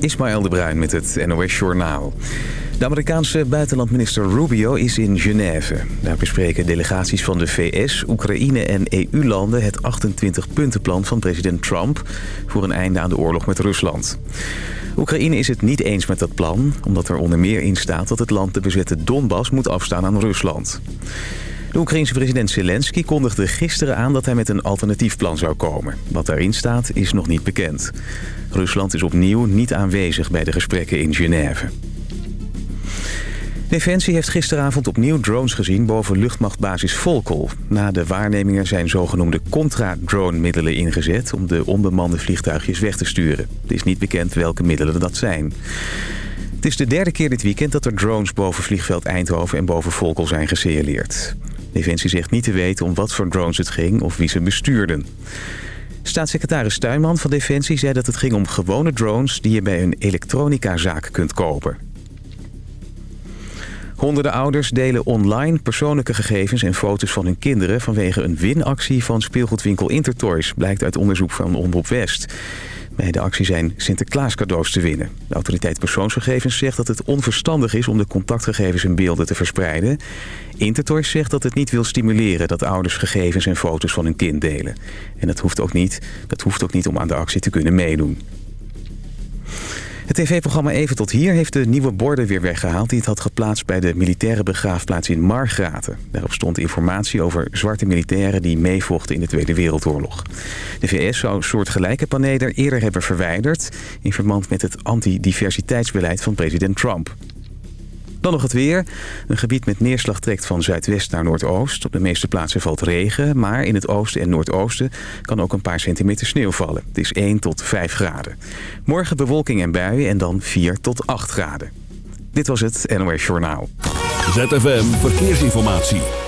Ismaël de Bruin met het NOS Journaal. De Amerikaanse buitenlandminister Rubio is in Genève. Daar bespreken delegaties van de VS, Oekraïne en EU-landen... het 28-puntenplan van president Trump... voor een einde aan de oorlog met Rusland. Oekraïne is het niet eens met dat plan... omdat er onder meer in staat dat het land de bezette Donbass moet afstaan aan Rusland. De Oekraïense president Zelensky kondigde gisteren aan dat hij met een alternatief plan zou komen. Wat daarin staat is nog niet bekend. Rusland is opnieuw niet aanwezig bij de gesprekken in Genève. Defensie heeft gisteravond opnieuw drones gezien boven luchtmachtbasis Volkel. Na de waarnemingen zijn zogenoemde contra-drone-middelen ingezet... om de onbemande vliegtuigjes weg te sturen. Het is niet bekend welke middelen dat zijn. Het is de derde keer dit weekend dat er drones boven vliegveld Eindhoven en boven Volkel zijn gesignaleerd. Defensie zegt niet te weten om wat voor drones het ging of wie ze bestuurden. Staatssecretaris Tuinman van Defensie zei dat het ging om gewone drones... die je bij een elektronicazaak kunt kopen. Honderden ouders delen online persoonlijke gegevens en foto's van hun kinderen... vanwege een winactie van speelgoedwinkel Intertoys, blijkt uit onderzoek van Omroep West. Bij de actie zijn Sinterklaas cadeaus te winnen. De autoriteit persoonsgegevens zegt dat het onverstandig is om de contactgegevens en beelden te verspreiden. Intertoys zegt dat het niet wil stimuleren dat ouders gegevens en foto's van hun kind delen. En dat hoeft ook niet, dat hoeft ook niet om aan de actie te kunnen meedoen. Het tv-programma Even tot hier heeft de nieuwe borden weer weggehaald... die het had geplaatst bij de militaire begraafplaats in Margraten. Daarop stond informatie over zwarte militairen die meevochten in de Tweede Wereldoorlog. De VS zou soortgelijke panelen eerder hebben verwijderd... in verband met het antidiversiteitsbeleid van president Trump. Dan nog het weer. Een gebied met neerslag trekt van zuidwest naar noordoost. Op de meeste plaatsen valt regen, maar in het oosten en noordoosten kan ook een paar centimeter sneeuw vallen. Het is 1 tot 5 graden. Morgen bewolking en buien en dan 4 tot 8 graden. Dit was het NOS Journaal. ZFM Verkeersinformatie.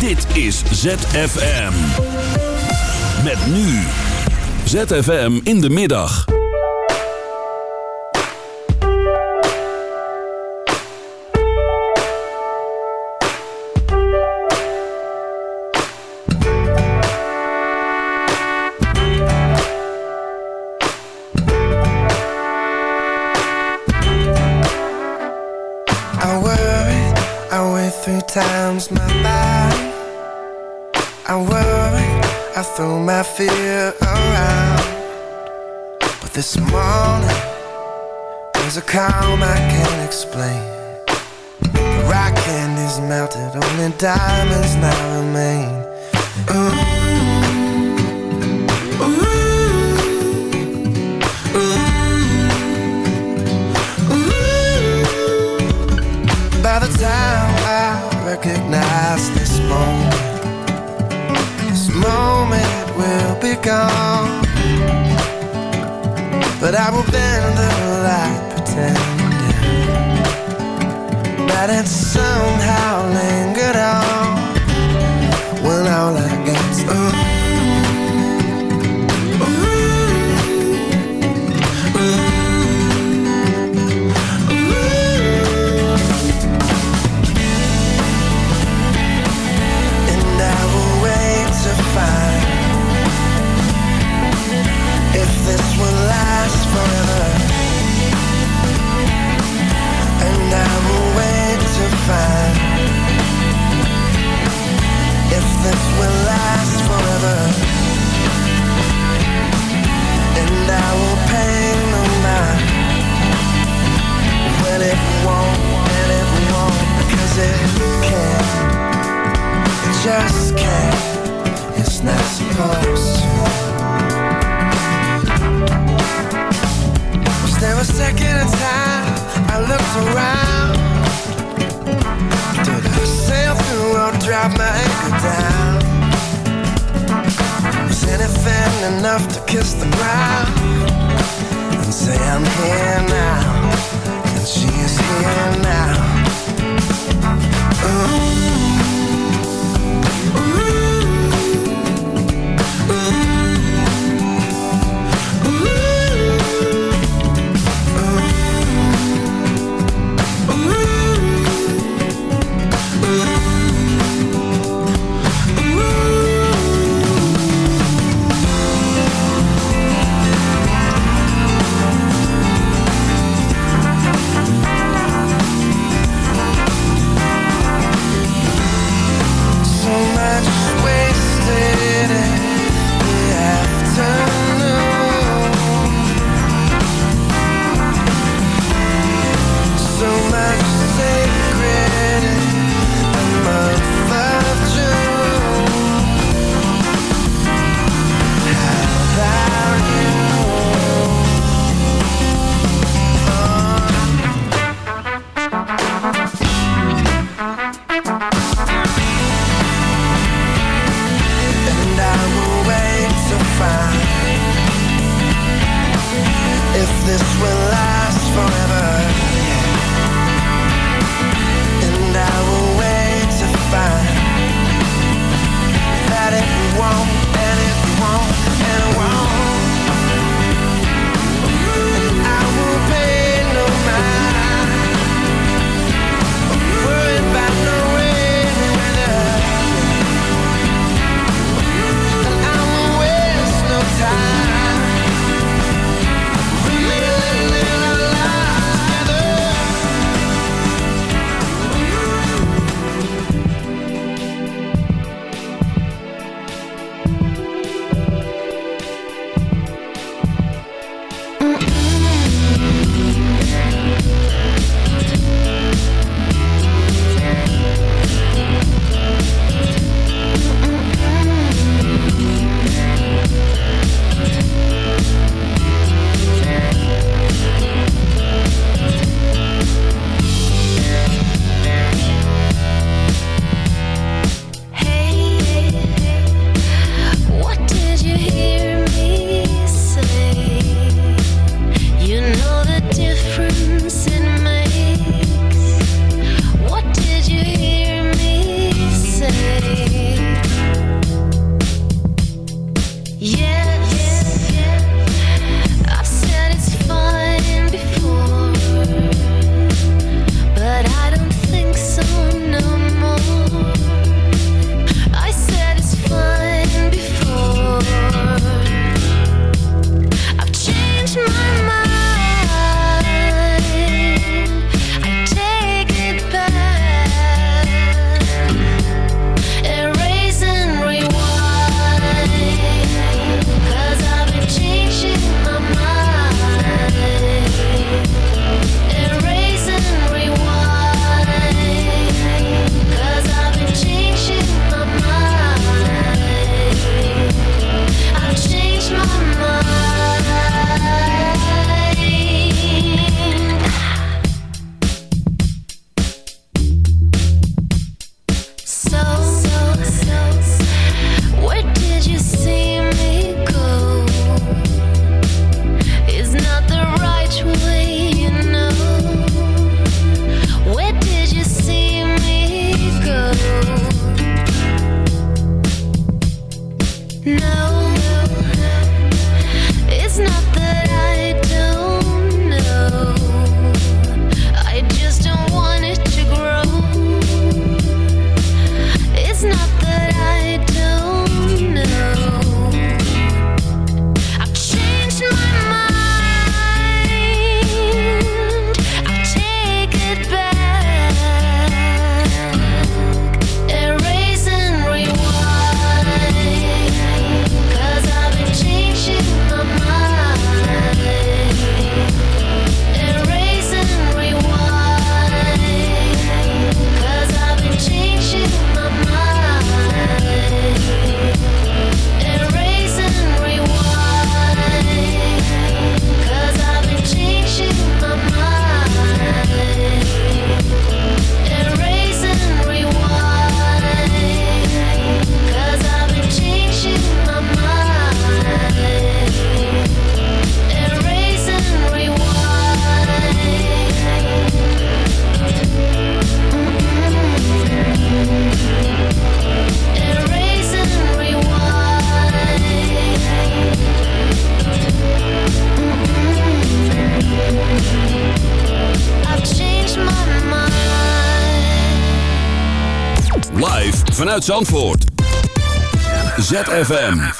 Dit is ZFM. Met nu. ZFM in de middag. Times my. I worry, I throw my fear around. But this morning, there's a calm I can't explain. The rock candy's melted, only diamonds now remain. Ooh. By the time I recognize this moment, moment will be gone. But I will bend the light, pretending that it somehow second time I looked around Did I sail through or drop my anchor down? Was anything enough to kiss the ground? And say I'm here now And she is here now Ooh. Zandvoort. ZFM.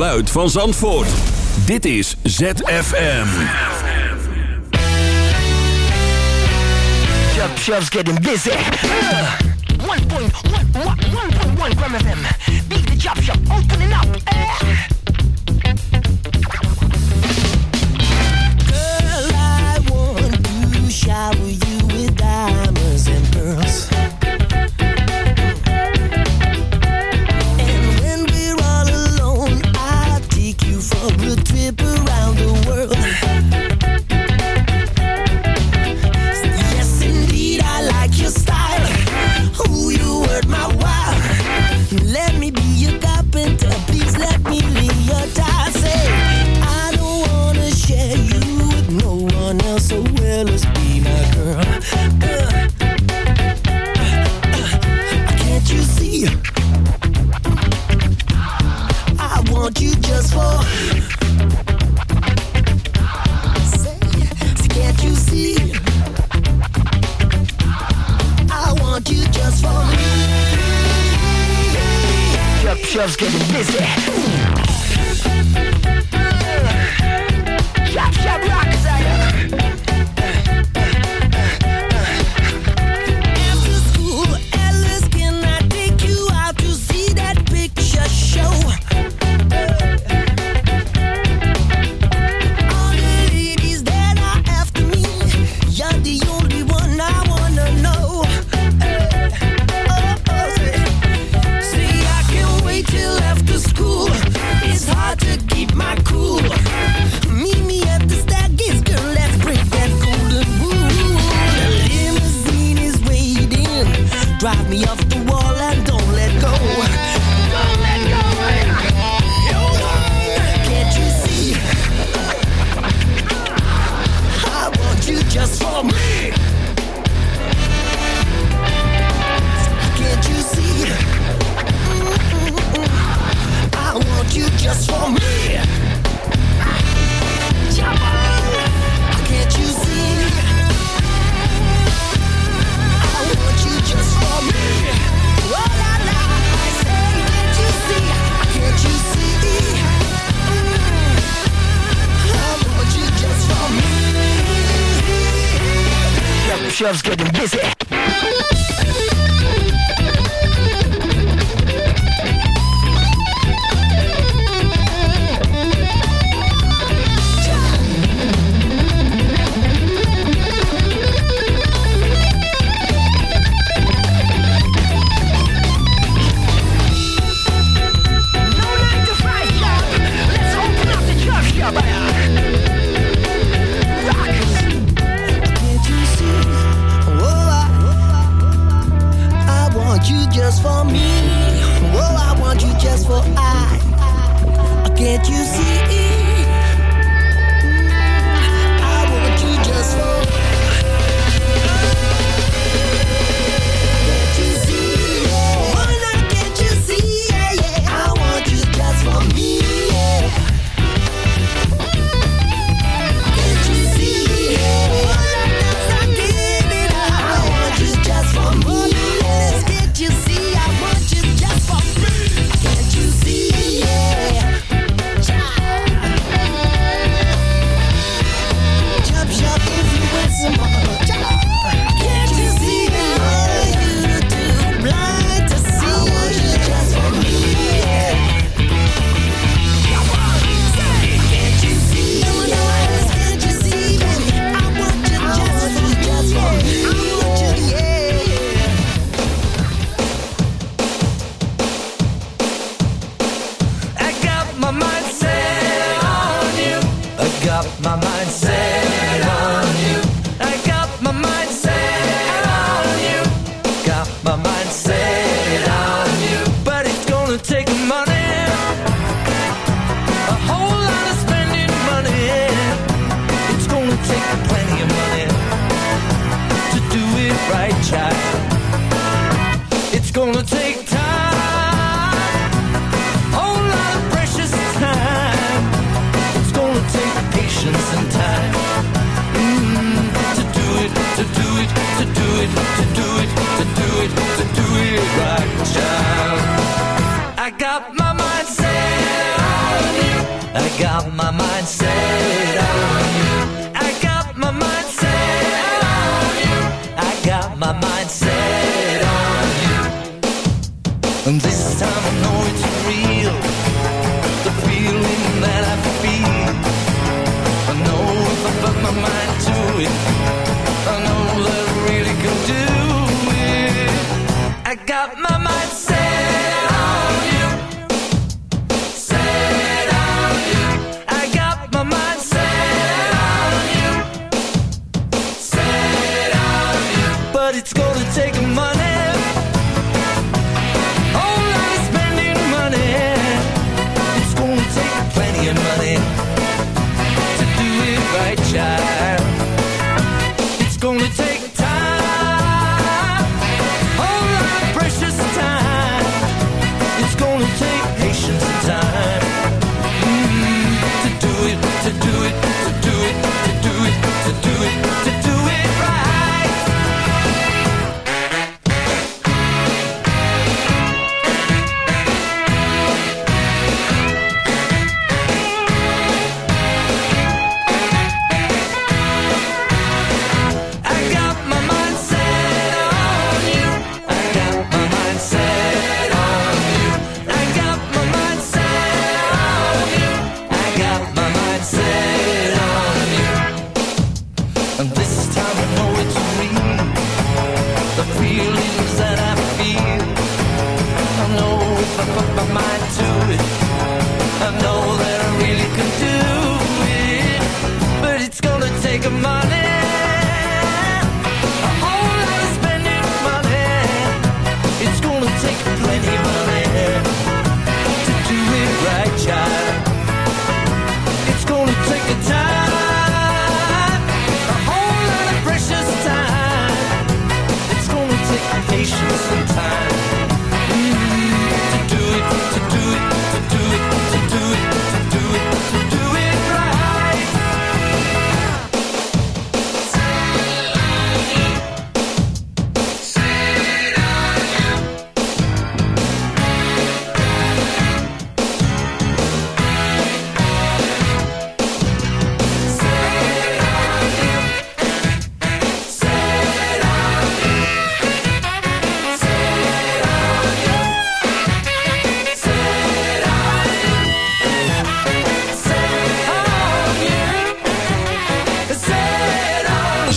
geluid van Zandvoort. Dit is ZFM. Chub, chub's getting busy. Uh, 1.1 gram FM.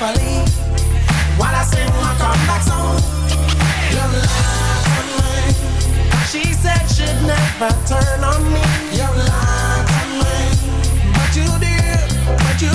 while I sing my comeback song. To. She said she'd never turn on me. To. But you did, but you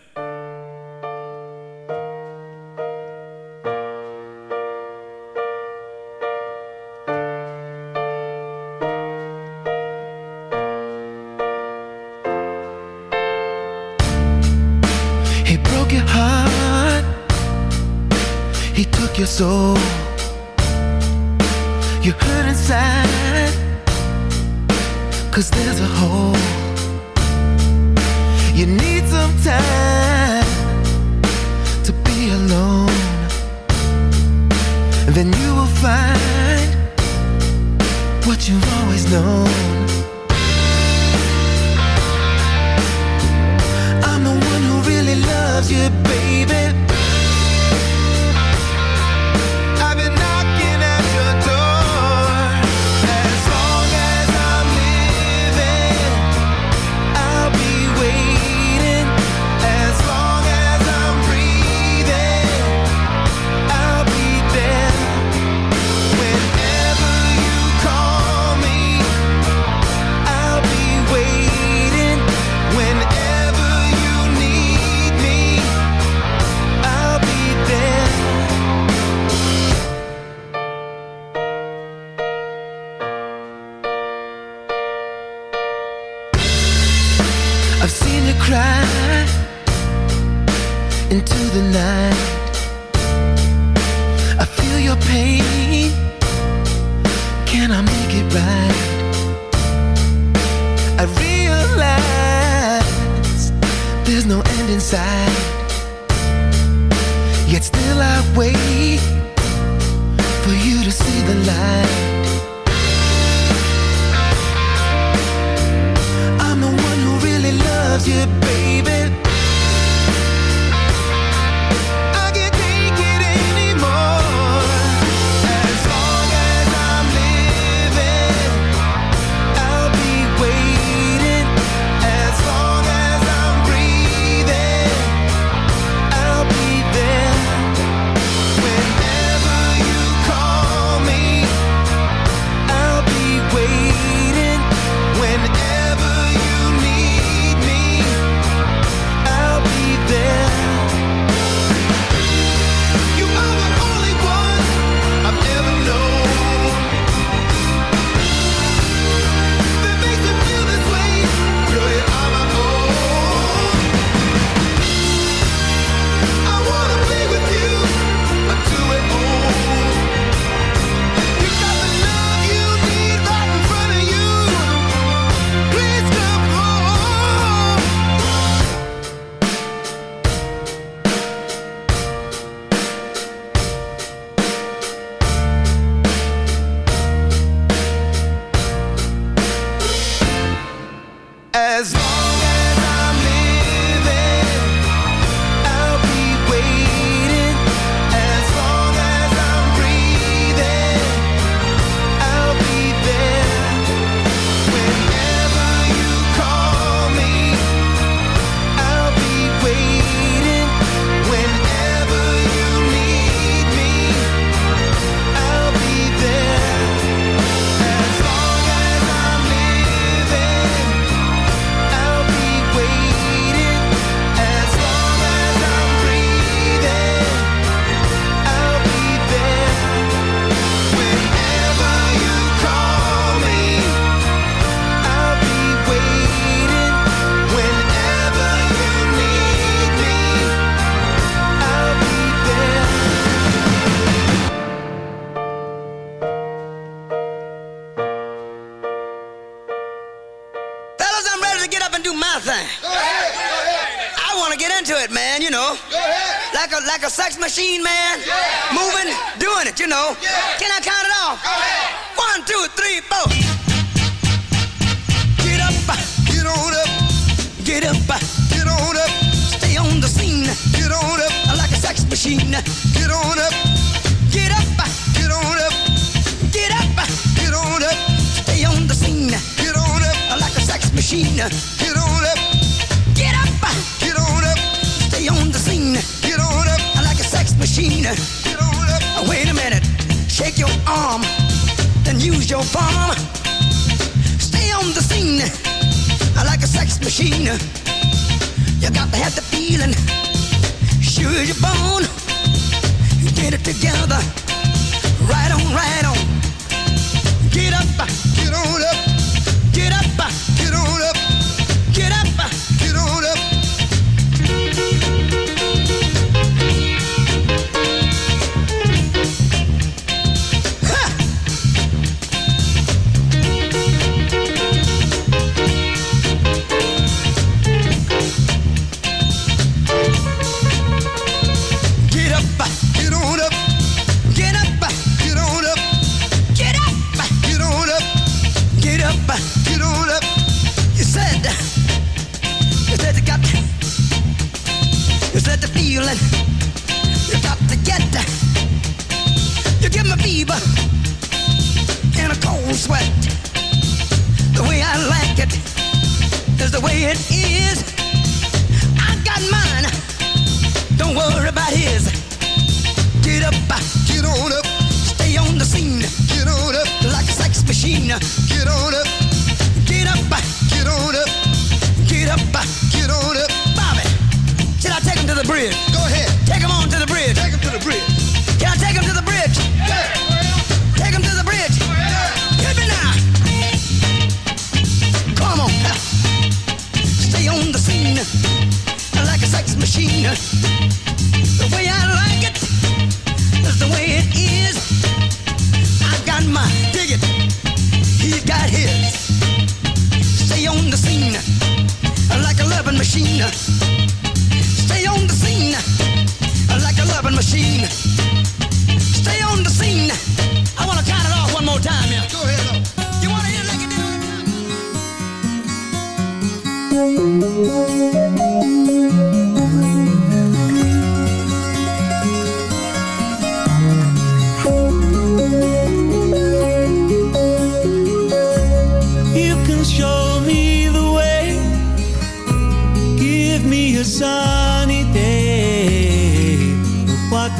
I there's no end in sight. Yet still I wait for you to see the light. I'm the one who really loves you, baby.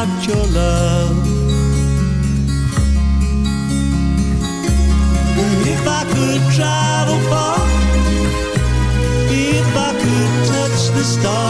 out your love. If I could travel far, if I could touch the stars.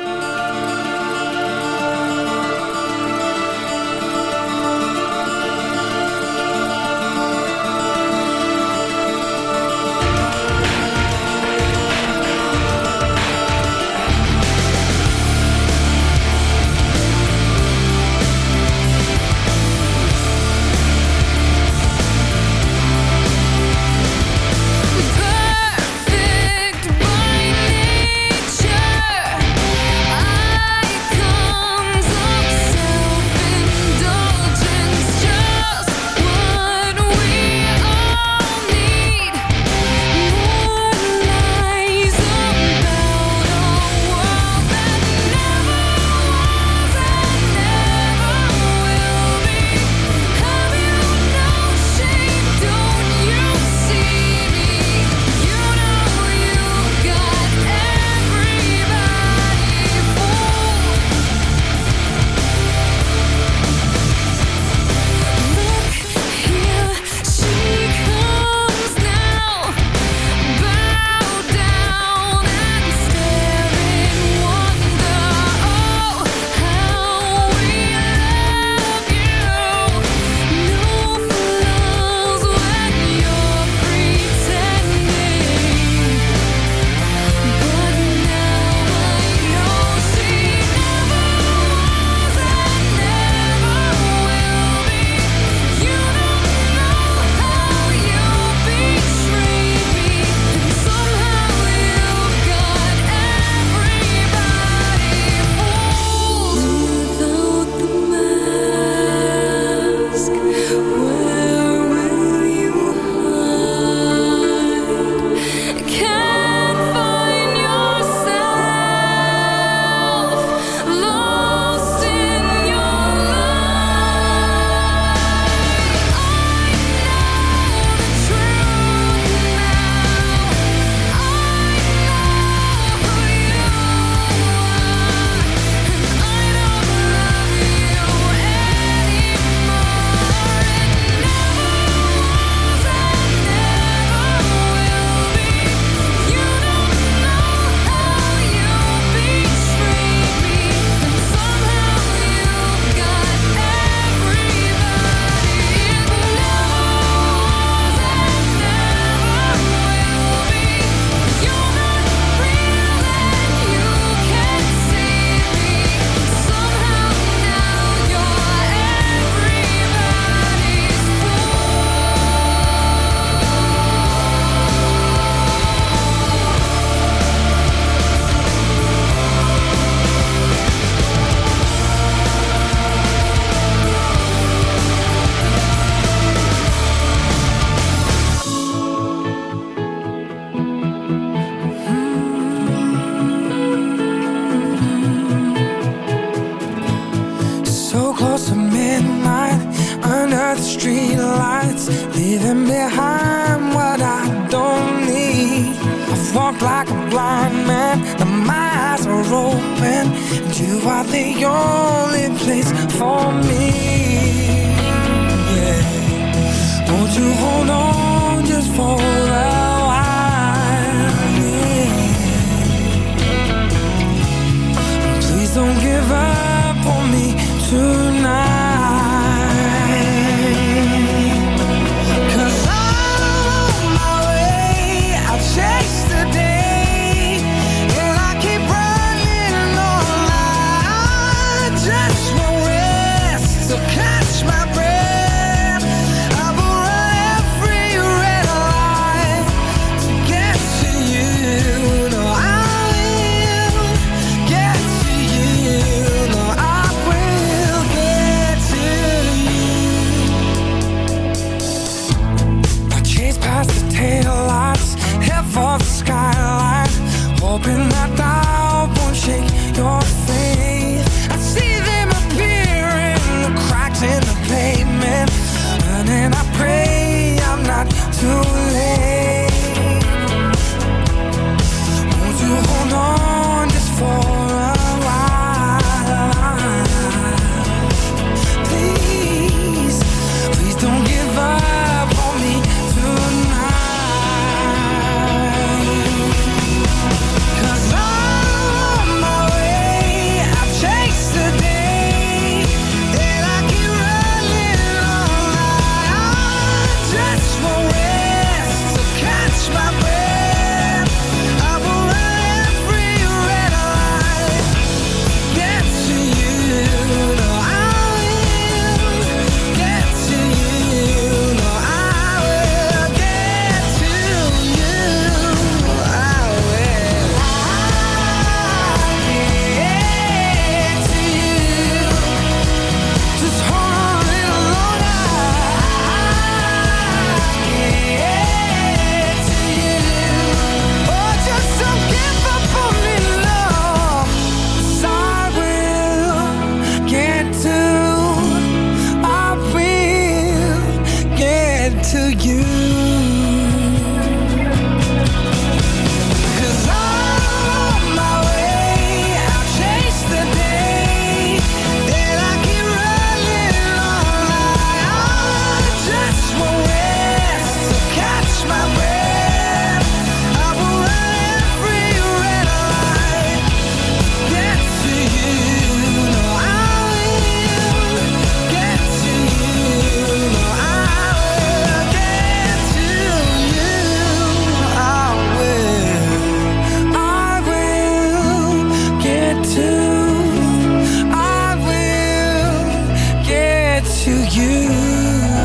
to you.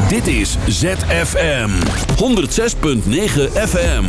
Dit is ZFM 106.9 FM.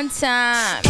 One time.